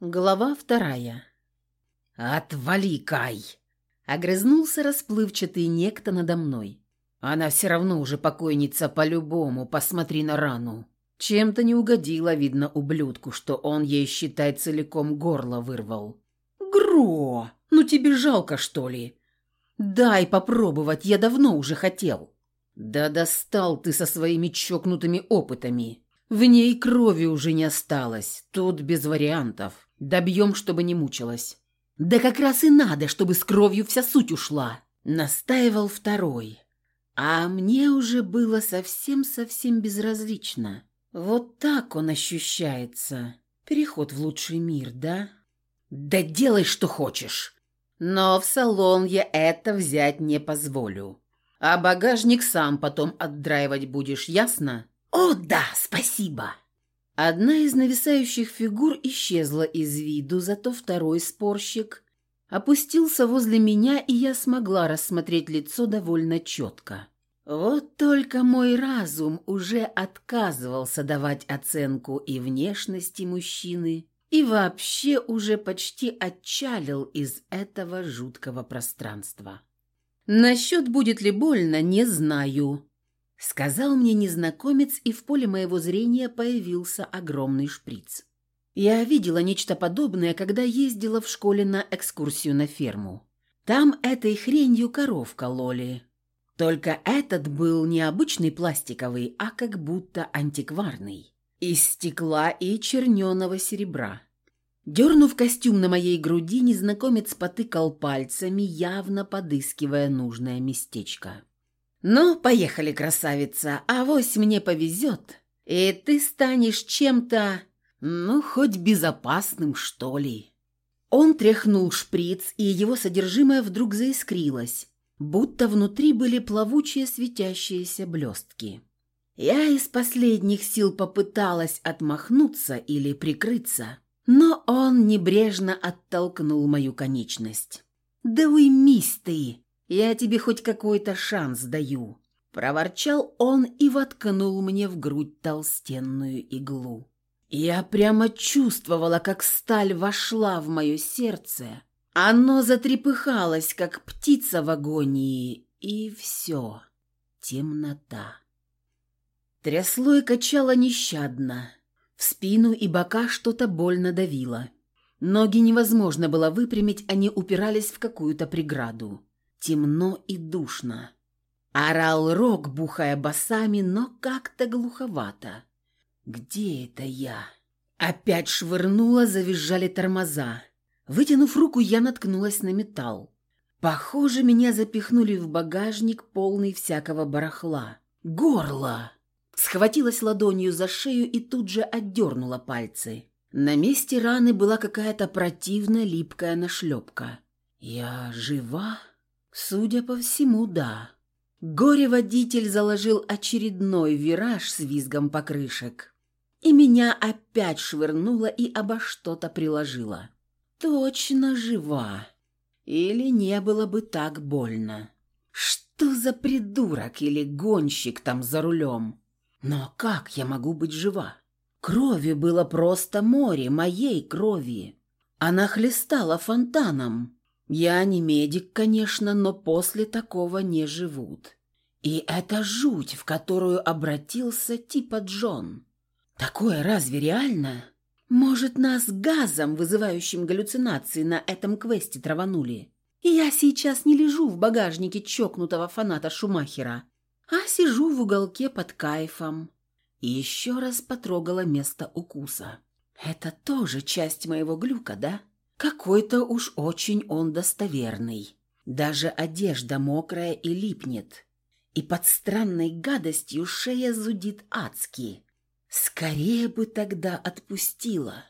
Глава вторая. «Отвали, Кай!» Огрызнулся расплывчатый некто надо мной. «Она все равно уже покойница по-любому, посмотри на рану». Чем-то не угодило, видно, ублюдку, что он ей, считай, целиком горло вырвал. «Гро! Ну тебе жалко, что ли?» «Дай попробовать, я давно уже хотел». «Да достал ты со своими чокнутыми опытами. В ней крови уже не осталось, тут без вариантов». Добьем, чтобы не мучилась». «Да как раз и надо, чтобы с кровью вся суть ушла», — настаивал второй. А мне уже было совсем-совсем безразлично. Вот так он ощущается. Переход в лучший мир, да? Да делай, что хочешь. Но в салон я это взять не позволю. А багажник сам потом отдраивать будешь, ясно? О, да, спасибо. Одна из нависающих фигур исчезла из виду, зато второй спорщик опустился возле меня, и я смогла рассмотреть лицо довольно четко. Вот только мой разум уже отказывался давать оценку и внешности мужчины, и вообще уже почти отчалил из этого жуткого пространства. Насчет будет ли больно, не знаю. Сказал мне незнакомец, и в поле моего зрения появился огромный шприц. Я видела нечто подобное, когда ездила в школе на экскурсию на ферму. Там этой хренью коров кололи. Только этот был не обычный пластиковый, а как будто антикварный. Из стекла и черненого серебра. Дернув костюм на моей груди, незнакомец потыкал пальцами, явно подыскивая нужное местечко. «Ну, поехали, красавица, авось мне повезет, и ты станешь чем-то, ну, хоть безопасным, что ли». Он тряхнул шприц, и его содержимое вдруг заискрилось, будто внутри были плавучие светящиеся блестки. Я из последних сил попыталась отмахнуться или прикрыться, но он небрежно оттолкнул мою конечность. «Да уймись ты!» Я тебе хоть какой-то шанс даю», — проворчал он и воткнул мне в грудь толстенную иглу. Я прямо чувствовала, как сталь вошла в мое сердце. Оно затрепыхалось, как птица в агонии, и все. Темнота. Трясло и качало нещадно. В спину и бока что-то больно давило. Ноги невозможно было выпрямить, они упирались в какую-то преграду темно и душно. Орал рог, бухая басами, но как-то глуховато. «Где это я?» Опять швырнула, завизжали тормоза. Вытянув руку, я наткнулась на металл. Похоже, меня запихнули в багажник, полный всякого барахла. «Горло!» Схватилась ладонью за шею и тут же отдернула пальцы. На месте раны была какая-то противная липкая нашлепка. «Я жива?» Судя по всему, да. Горе-водитель заложил очередной вираж с визгом покрышек. И меня опять швырнуло и обо что-то приложило. Точно жива. Или не было бы так больно. Что за придурок или гонщик там за рулем? Но как я могу быть жива? Крови было просто море, моей крови. Она хлестала фонтаном. Я не медик, конечно, но после такого не живут. И это жуть, в которую обратился типа Джон. Такое разве реально? Может, нас газом, вызывающим галлюцинации, на этом квесте траванули? Я сейчас не лежу в багажнике чокнутого фаната Шумахера, а сижу в уголке под кайфом. И еще раз потрогала место укуса. Это тоже часть моего глюка, да? Какой-то уж очень он достоверный. Даже одежда мокрая и липнет. И под странной гадостью шея зудит адски. Скорее бы тогда отпустила.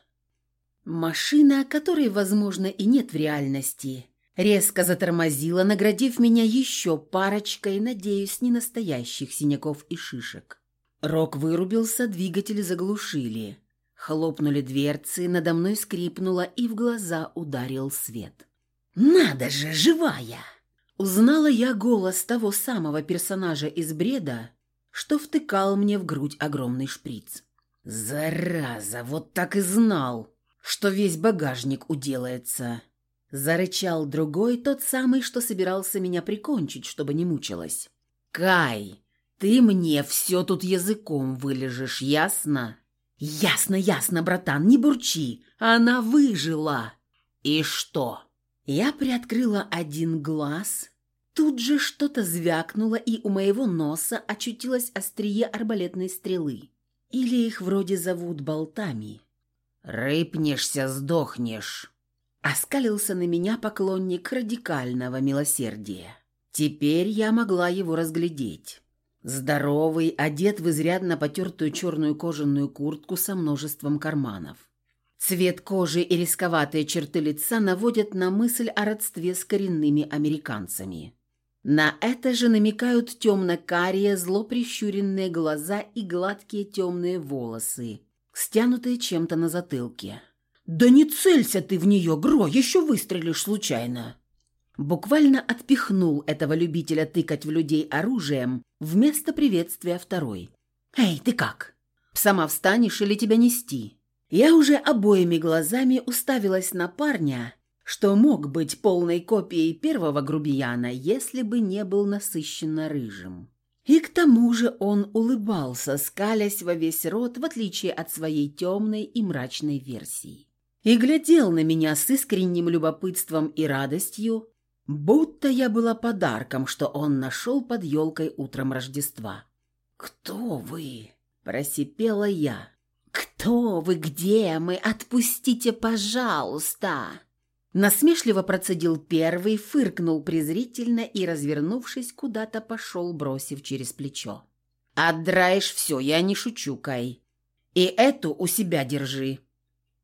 Машина, которой, возможно, и нет в реальности, резко затормозила, наградив меня еще парочкой, надеюсь, не настоящих синяков и шишек. Рок вырубился, двигатель заглушили. Хлопнули дверцы, надо мной скрипнуло, и в глаза ударил свет. «Надо же, живая!» Узнала я голос того самого персонажа из бреда, что втыкал мне в грудь огромный шприц. «Зараза, вот так и знал, что весь багажник уделается. Зарычал другой, тот самый, что собирался меня прикончить, чтобы не мучилась. «Кай, ты мне все тут языком вылежешь, ясно?» «Ясно, ясно, братан, не бурчи. Она выжила». «И что?» Я приоткрыла один глаз. Тут же что-то звякнуло, и у моего носа очутилось острие арбалетной стрелы. Или их вроде зовут болтами. «Рыпнешься, сдохнешь». Оскалился на меня поклонник радикального милосердия. Теперь я могла его разглядеть. Здоровый, одет в изрядно потертую черную кожаную куртку со множеством карманов. Цвет кожи и рисковатые черты лица наводят на мысль о родстве с коренными американцами. На это же намекают темно-карие, зло прищуренные глаза и гладкие темные волосы, стянутые чем-то на затылке. «Да не целься ты в нее, Гро, еще выстрелишь случайно!» Буквально отпихнул этого любителя тыкать в людей оружием вместо приветствия второй. «Эй, ты как? Сама встанешь или тебя нести?» Я уже обоими глазами уставилась на парня, что мог быть полной копией первого грубияна, если бы не был насыщенно рыжим. И к тому же он улыбался, скалясь во весь рот, в отличие от своей темной и мрачной версии и глядел на меня с искренним любопытством и радостью, будто я была подарком, что он нашел под елкой утром Рождества. «Кто вы?» – просипела я. «Кто вы? Где мы? Отпустите, пожалуйста!» Насмешливо процедил первый, фыркнул презрительно и, развернувшись, куда-то пошел, бросив через плечо. «Отдраешь все, я не шучу, Кай. И эту у себя держи.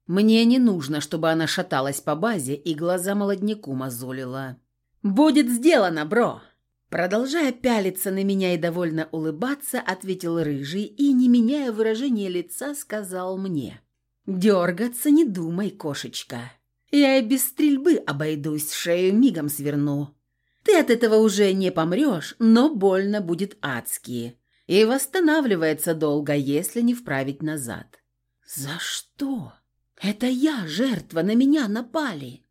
Мне не нужно, чтобы она шаталась по базе и глаза молодняку мозолила. «Будет сделано, бро!» Продолжая пялиться на меня и довольно улыбаться, ответил Рыжий и, не меняя выражения лица, сказал мне. «Дергаться не думай, кошечка. Я и без стрельбы обойдусь, шею мигом сверну. Ты от этого уже не помрешь, но больно будет адски. И восстанавливается долго, если не вправить назад». «За что?» Это я, жертва, на меня напали.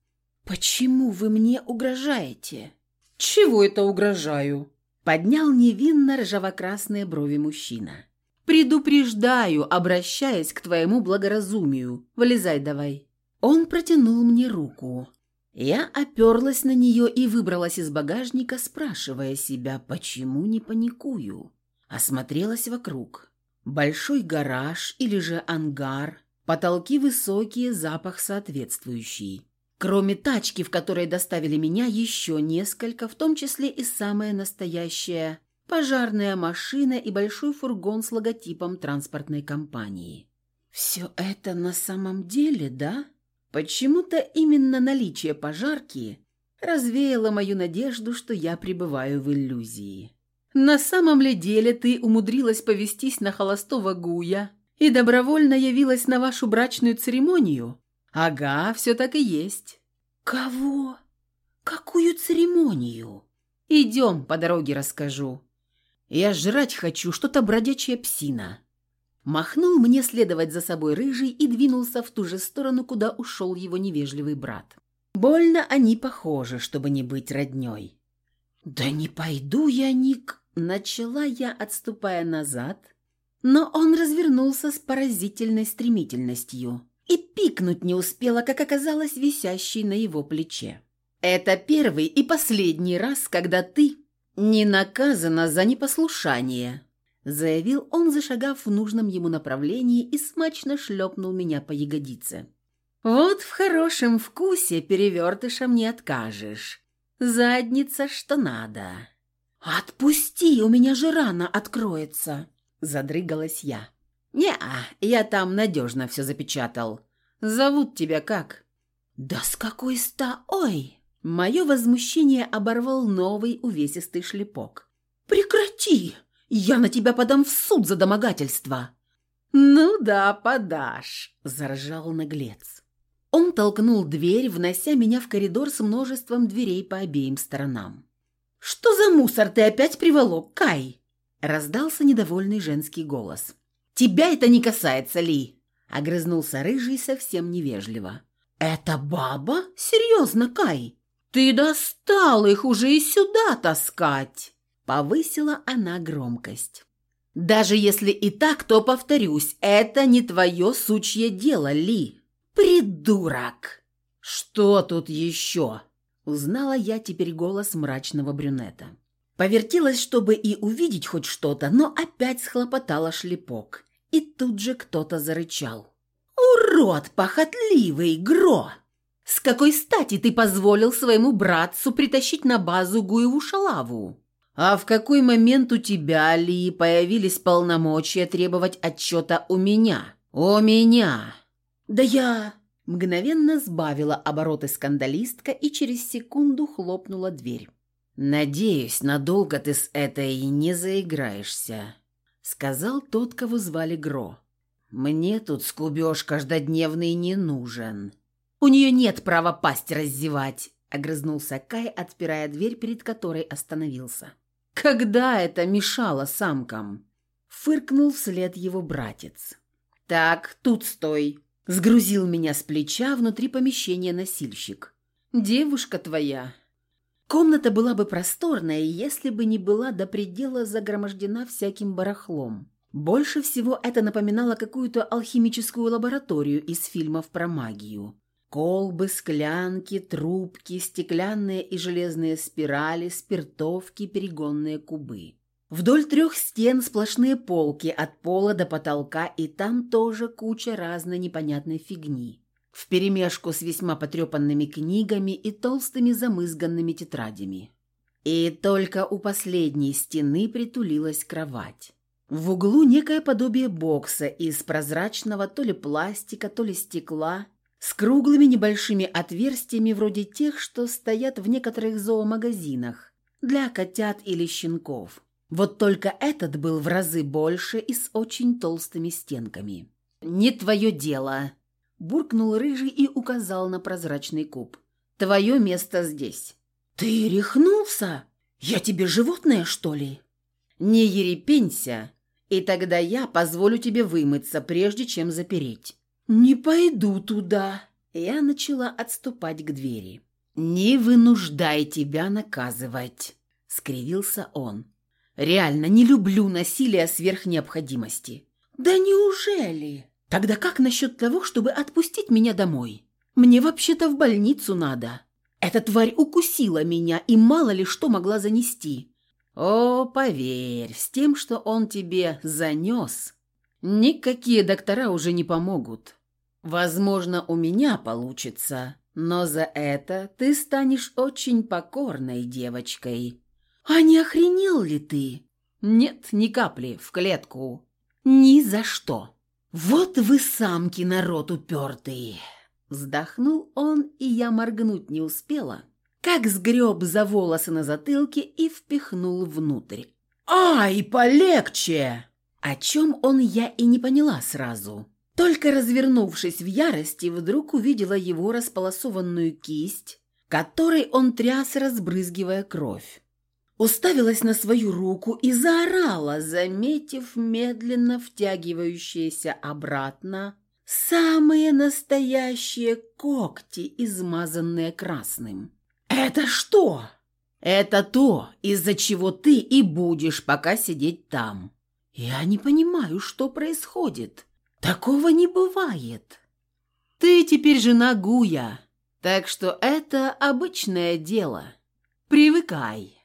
Почему вы мне угрожаете? Чего это угрожаю? Поднял невинно ржаво-красные брови мужчина. Предупреждаю, обращаясь к твоему благоразумию. Вылезай давай. Он протянул мне руку. Я оперлась на нее и выбралась из багажника, спрашивая себя, почему не паникую. Осмотрелась вокруг. Большой гараж или же ангар, Потолки высокие, запах соответствующий. Кроме тачки, в которой доставили меня, еще несколько, в том числе и самая настоящая пожарная машина и большой фургон с логотипом транспортной компании. Все это на самом деле, да? Почему-то именно наличие пожарки развеяло мою надежду, что я пребываю в иллюзии. На самом ли деле ты умудрилась повестись на холостого гуя и добровольно явилась на вашу брачную церемонию? Ага, все так и есть. Кого? Какую церемонию? Идем, по дороге расскажу. Я жрать хочу, что-то бродячая псина. Махнул мне следовать за собой рыжий и двинулся в ту же сторону, куда ушел его невежливый брат. Больно они похожи, чтобы не быть родней. «Да не пойду я, Ник!» Начала я, отступая назад, но он развернулся с поразительной стремительностью и пикнуть не успела, как оказалось висящей на его плече. «Это первый и последний раз, когда ты не наказана за непослушание», заявил он, зашагав в нужном ему направлении и смачно шлепнул меня по ягодице. «Вот в хорошем вкусе перевертышам не откажешь. Задница что надо». «Отпусти, у меня же рана откроется», Задрыгалась я. «Не-а, я там надежно все запечатал. Зовут тебя как?» «Да с какой ста... Ой!» Мое возмущение оборвал новый увесистый шлепок. «Прекрати! Я на тебя подам в суд за домогательство!» «Ну да, подашь!» – заржал наглец. Он толкнул дверь, внося меня в коридор с множеством дверей по обеим сторонам. «Что за мусор ты опять приволок, Кай?» Раздался недовольный женский голос. «Тебя это не касается, Ли!» Огрызнулся рыжий совсем невежливо. «Это баба? Серьезно, Кай? Ты достал их уже и сюда таскать!» Повысила она громкость. «Даже если и так, то, повторюсь, это не твое сучье дело, Ли. Придурок!» «Что тут еще?» Узнала я теперь голос мрачного брюнета. Повертелась, чтобы и увидеть хоть что-то, но опять схлопотала шлепок. И тут же кто-то зарычал. «Урод похотливый, Гро! С какой стати ты позволил своему братцу притащить на базу Гуеву шалаву?» «А в какой момент у тебя, Ли, появились полномочия требовать отчета у меня?» «У меня!» «Да я...» Мгновенно сбавила обороты скандалистка и через секунду хлопнула дверь. «Надеюсь, надолго ты с этой не заиграешься», — сказал тот, кого звали Гро. «Мне тут скубеж каждодневный не нужен». «У нее нет права пасть раздевать», — огрызнулся Кай, отпирая дверь, перед которой остановился. «Когда это мешало самкам?» — фыркнул вслед его братец. «Так, тут стой», — сгрузил меня с плеча внутри помещения носильщик. «Девушка твоя, Комната была бы просторная, если бы не была до предела загромождена всяким барахлом. Больше всего это напоминало какую-то алхимическую лабораторию из фильмов про магию. Колбы, склянки, трубки, стеклянные и железные спирали, спиртовки, перегонные кубы. Вдоль трех стен сплошные полки от пола до потолка, и там тоже куча разной непонятной фигни вперемешку с весьма потрепанными книгами и толстыми замызганными тетрадями. И только у последней стены притулилась кровать. В углу некое подобие бокса из прозрачного то ли пластика, то ли стекла, с круглыми небольшими отверстиями вроде тех, что стоят в некоторых зоомагазинах для котят или щенков. Вот только этот был в разы больше и с очень толстыми стенками. «Не твое дело», буркнул рыжий и указал на прозрачный куб. «Твое место здесь». «Ты рехнулся? Я тебе животное, что ли?» «Не ерепенься, и тогда я позволю тебе вымыться, прежде чем запереть». «Не пойду туда». Я начала отступать к двери. «Не вынуждай тебя наказывать», — скривился он. «Реально не люблю насилия сверх необходимости». «Да неужели?» Тогда как насчет того, чтобы отпустить меня домой? Мне вообще-то в больницу надо. Эта тварь укусила меня и мало ли что могла занести. О, поверь, с тем, что он тебе занес, никакие доктора уже не помогут. Возможно, у меня получится, но за это ты станешь очень покорной девочкой. А не охренел ли ты? Нет, ни капли, в клетку. Ни за что. «Вот вы самки, народ упертый!» Вздохнул он, и я моргнуть не успела, как сгреб за волосы на затылке и впихнул внутрь. «Ай, полегче!» О чем он я и не поняла сразу. Только развернувшись в ярости, вдруг увидела его располосованную кисть, которой он тряс, разбрызгивая кровь уставилась на свою руку и заорала, заметив медленно втягивающиеся обратно самые настоящие когти, измазанные красным. «Это что?» «Это то, из-за чего ты и будешь пока сидеть там». «Я не понимаю, что происходит. Такого не бывает». «Ты теперь жена Гуя, так что это обычное дело. Привыкай».